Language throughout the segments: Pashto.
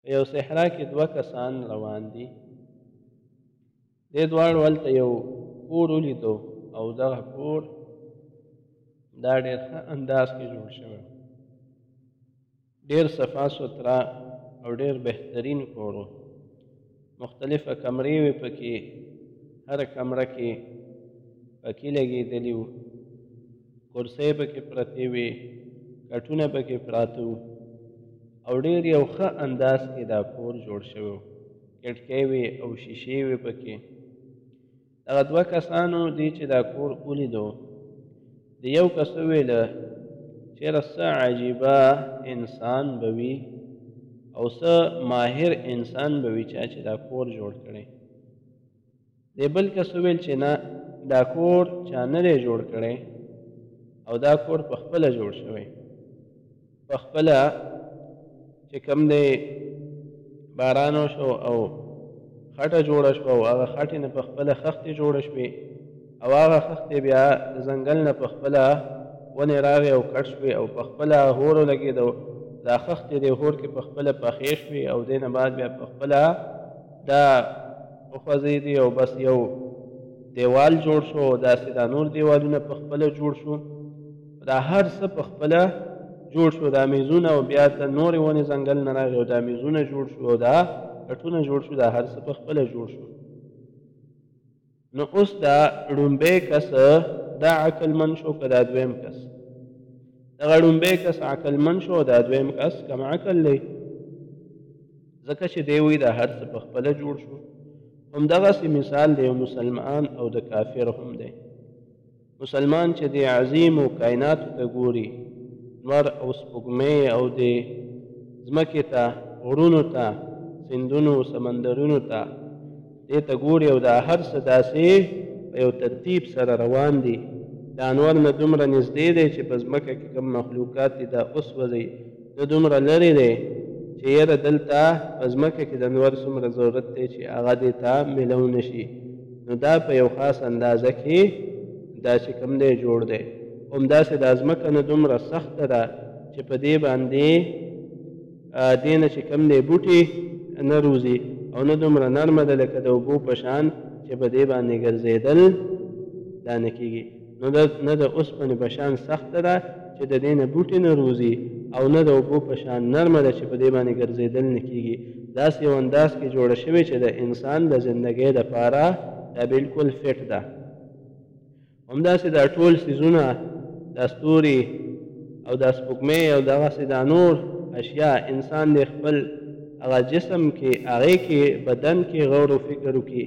په یو صحرا کې دوه کسان روان دي دې دواړو هلته یو کور ولیدو او دغه کور دا ډېر ښه انداز کې جوړ شوی ډېر صفا سوترا او ډېر بهترین کور و مختلفه کمرې وې پکې هره کمره کې پکې لګېدلي وو کرسۍ پکې پرتې وې کټونه پکې پراته وو او ډېر یو ښه انداز کې دا کور جوړ شوی و کټکۍ وې او شیشې وې پکې دغه دوه کسانو دي چې دا کور ولیدو د یو کس وویل چېره څه عجیبه انسان به وي او څه ماهر انسان به وي چا چې دا کور جوړ کړی د بل کس وویل چې نه دا کور چا نه دی جوړ کړی او دا کور په خپله جوړ شوی په خپله چې کوم دی باران وشو او خټه جوړه شوه او هغه خټې نه په خپله خښتې جوړې شوې او هغه خښتې بیا د ځنګل نه په خپله ونې راغې او کټ شوې او په خپله هور ولګېدو دا خښتې دې هور کې په خپله پخې شوې او دې نه بعد بیا په خپله دا وخوځېدې او بس یو دیوال جوړ شو او داسې دا نور دیوالونه په خپله جوړ شو دا هر څه په خپله جوړ شو دا میزونه او بیا ته نورې ونې ځنګل نه راغی او دا میزونه جوړ شو او دا کټونه جوړ شو دا هر څه په خپله جوړ شو نو اوس دا ړومبی کس دا عقلمن شو که دا دویم کس دغه ړومبی کس عقلمن شو دا دویم کس کم عقل دی ځکه چې دی وایي دا هر څه په خپله جوړ شو همدغسې مثال د یو مسلمان او د کافر هم دی مسلمان چې دې عظیمو کایناتو ته ګوري، لمر او سپوږمۍ او دې ځمکې ته، غرونو ته، سیندونو، سمندرونو ته، دې ته ګوري او دا هر څه داسې په یو ترتیب سره روان دي، د انور نه دومره نږدې دی چې په ځمکه کې کوم مخلوقات دي دا وسوځي، ده دومره لرې دی چې یره دلته په ځمکه کې د نور څومره ضرورت دی چې هغه دې ته ملو نه شي نو دا په یو خاص اندازه کې دا چې کوم دی جوړ دی همداسې دا ځمکه نه دومره سخته ده چې په دې باندې دې نه چې کوم دی بوټي نه روزي او نه دومره نرمه ده لکه د اوبو په شان چې په دې باندې ګرځېدل دا نه کېږي نو دا نه د اوسپنې په شان سخته ده چې د دې نه بوټي نه روزي او نه د اوبو په شان نرمه ده چې په دې باندې ګرځېدل نه کېږي، داسې یو انداز کې جوړه شوې چې د انسان د زندګۍ لپاره دا بلکل فټ ده. همداسې دا ټول څیزونه، دا ستوري او دا سپوږمۍ او دغسې دا نور اشیا انسان دې خپل هغه جسم کې، هغې کې، بدن کې غور او فکر وکړي.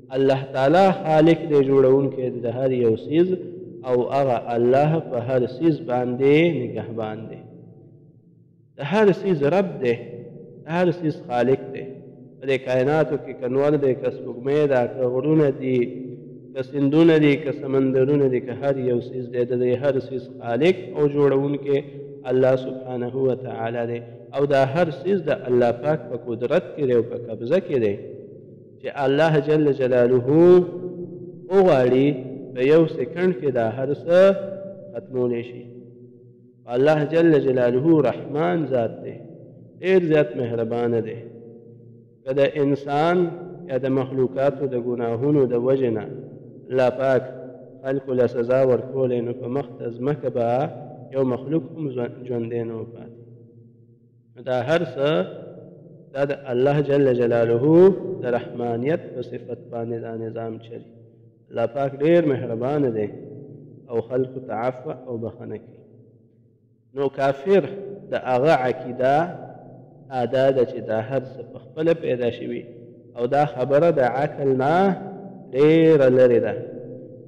الله تعالی خالق دی جوړونکی دی د هر یو څیز او هغه الله په هر څیز باندې نگهبان دی د هر څیز رب دی د هر څیز خالق دی په دې کائناتو کې که نور دی که سپوږمۍ ده که غرونه دي که سندونه دي که سمندرونه دي که هر یو څیز دی د دې هر څیز خالق او جوړونکی الله سبحانه و تعالی دی او دا هر څیز د الله پاک په قدرت کې دی او په قبضه کې دی چې الله جل جلاله وغواړي په یو سکند کې دا هر څه ختمولی شي الله جل جلاله رحمان ذات دی ډېر زیات مهربانه دی که د انسان یا د مخلوقاتو د ګناهونو د وجې نه الله پاک خلکو له سزا ورکولی نو په مخ د ځمکه به یو مخلوق هم ژوندی نه وپاتې دا هر څه دا د الله جل جلاله د رحمانیت په صفت باندې دا نظام چلی الله پاک ډیر مهربان دی او خلق ته عفو او بخنه کوي نو کافر د هغه عقیده ادا ده چې دا هر څه په خپل پیدا شوي او دا خبره د عقل نه ډېره لرې ده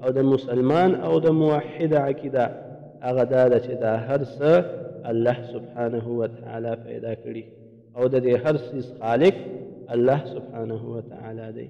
او د مسلمان او د موحد عقیده هغه دا ده چې دا هر څه الله سبحانه وتعالی پیدا کړي او د دې هر څیز خالق الله سبحانه وتعالی دی